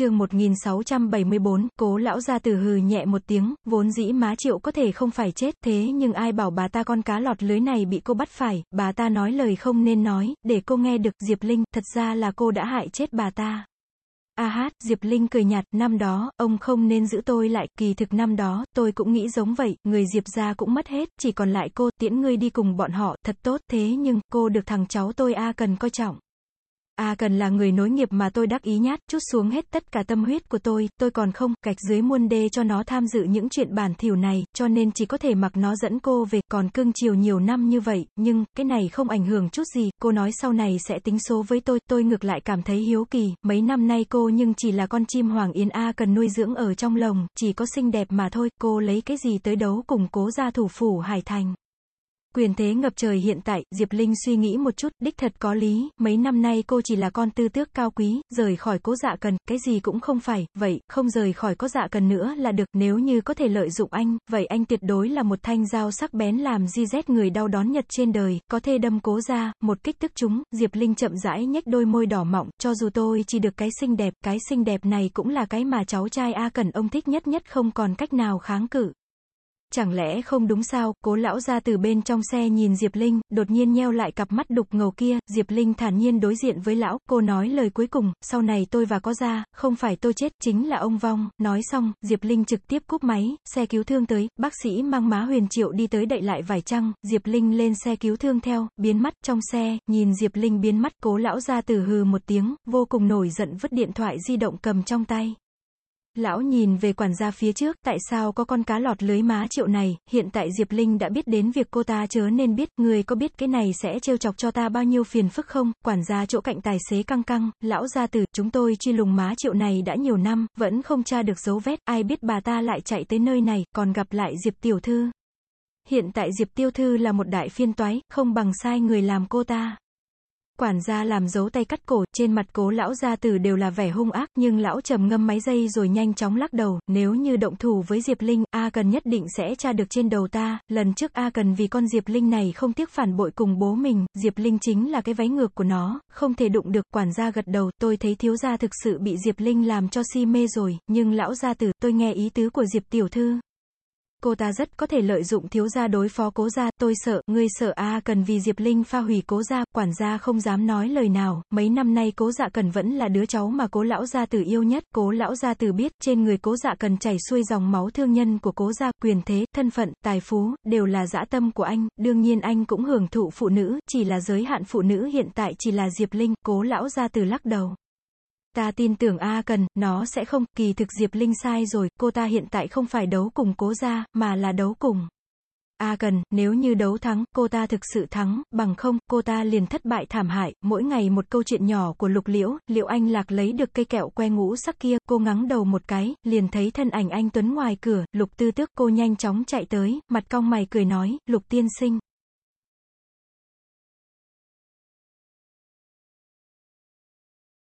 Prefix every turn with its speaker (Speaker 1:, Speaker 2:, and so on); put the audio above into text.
Speaker 1: chương 1674, cố lão ra từ hừ nhẹ một tiếng, vốn dĩ má triệu có thể không phải chết, thế nhưng ai bảo bà ta con cá lọt lưới này bị cô bắt phải, bà ta nói lời không nên nói, để cô nghe được, Diệp Linh, thật ra là cô đã hại chết bà ta. A hát, Diệp Linh cười nhạt, năm đó, ông không nên giữ tôi lại, kỳ thực năm đó, tôi cũng nghĩ giống vậy, người Diệp gia cũng mất hết, chỉ còn lại cô, tiễn ngươi đi cùng bọn họ, thật tốt, thế nhưng, cô được thằng cháu tôi A cần coi trọng. A cần là người nối nghiệp mà tôi đắc ý nhát, chút xuống hết tất cả tâm huyết của tôi, tôi còn không, cạch dưới muôn đê cho nó tham dự những chuyện bản thỉu này, cho nên chỉ có thể mặc nó dẫn cô về, còn cưng chiều nhiều năm như vậy, nhưng, cái này không ảnh hưởng chút gì, cô nói sau này sẽ tính số với tôi, tôi ngược lại cảm thấy hiếu kỳ, mấy năm nay cô nhưng chỉ là con chim hoàng yến A cần nuôi dưỡng ở trong lồng, chỉ có xinh đẹp mà thôi, cô lấy cái gì tới đấu cùng cố gia thủ phủ Hải Thành. Quyền thế ngập trời hiện tại, Diệp Linh suy nghĩ một chút, đích thật có lý, mấy năm nay cô chỉ là con tư tước cao quý, rời khỏi cố dạ cần, cái gì cũng không phải, vậy, không rời khỏi cố dạ cần nữa là được, nếu như có thể lợi dụng anh, vậy anh tuyệt đối là một thanh dao sắc bén làm di rét người đau đón nhật trên đời, có thể đâm cố ra, một kích tức chúng, Diệp Linh chậm rãi nhếch đôi môi đỏ mọng, cho dù tôi chỉ được cái xinh đẹp, cái xinh đẹp này cũng là cái mà cháu trai A Cần ông thích nhất nhất không còn cách nào kháng cự. Chẳng lẽ không đúng sao, cố lão ra từ bên trong xe nhìn Diệp Linh, đột nhiên nheo lại cặp mắt đục ngầu kia, Diệp Linh thản nhiên đối diện với lão, cô nói lời cuối cùng, sau này tôi và có ra, không phải tôi chết, chính là ông vong, nói xong, Diệp Linh trực tiếp cúp máy, xe cứu thương tới, bác sĩ mang má huyền triệu đi tới đậy lại vài trăng, Diệp Linh lên xe cứu thương theo, biến mắt trong xe, nhìn Diệp Linh biến mắt cố lão ra từ hừ một tiếng, vô cùng nổi giận vứt điện thoại di động cầm trong tay. Lão nhìn về quản gia phía trước, tại sao có con cá lọt lưới má triệu này, hiện tại Diệp Linh đã biết đến việc cô ta chớ nên biết, người có biết cái này sẽ trêu chọc cho ta bao nhiêu phiền phức không, quản gia chỗ cạnh tài xế căng căng, lão gia tử, chúng tôi truy lùng má triệu này đã nhiều năm, vẫn không tra được dấu vết, ai biết bà ta lại chạy tới nơi này, còn gặp lại Diệp Tiểu Thư. Hiện tại Diệp Tiêu Thư là một đại phiên toái, không bằng sai người làm cô ta. Quản gia làm dấu tay cắt cổ, trên mặt cố lão gia tử đều là vẻ hung ác, nhưng lão trầm ngâm máy dây rồi nhanh chóng lắc đầu, nếu như động thủ với Diệp Linh, A Cần nhất định sẽ tra được trên đầu ta, lần trước A Cần vì con Diệp Linh này không tiếc phản bội cùng bố mình, Diệp Linh chính là cái váy ngược của nó, không thể đụng được, quản gia gật đầu, tôi thấy thiếu gia thực sự bị Diệp Linh làm cho si mê rồi, nhưng lão gia tử, tôi nghe ý tứ của Diệp tiểu thư, cô ta rất có thể lợi dụng thiếu gia đối phó cố gia, tôi sợ, ngươi sợ a cần vì Diệp Linh pha hủy cố gia, quản gia không dám nói lời nào, mấy năm nay cố dạ cần vẫn là đứa cháu mà cố lão gia tử yêu nhất, cố lão gia tử biết, trên người cố dạ cần chảy xuôi dòng máu thương nhân của cố gia, quyền thế, thân phận, tài phú, đều là dã tâm của anh, đương nhiên anh cũng hưởng thụ phụ nữ, chỉ là giới hạn phụ nữ hiện tại chỉ là Diệp Linh, cố lão gia tử lắc đầu. Ta tin tưởng A Cần, nó sẽ không, kỳ thực Diệp Linh sai rồi, cô ta hiện tại không phải đấu cùng cố gia, mà là đấu cùng. A Cần, nếu như đấu thắng, cô ta thực sự thắng, bằng không, cô ta liền thất bại thảm hại, mỗi ngày một câu chuyện nhỏ của Lục Liễu, Liệu Anh Lạc lấy được cây kẹo que ngũ sắc kia, cô ngắng đầu một cái, liền thấy thân ảnh anh Tuấn ngoài cửa, Lục Tư Tước, cô nhanh chóng chạy tới, mặt cong mày cười nói, Lục Tiên Sinh,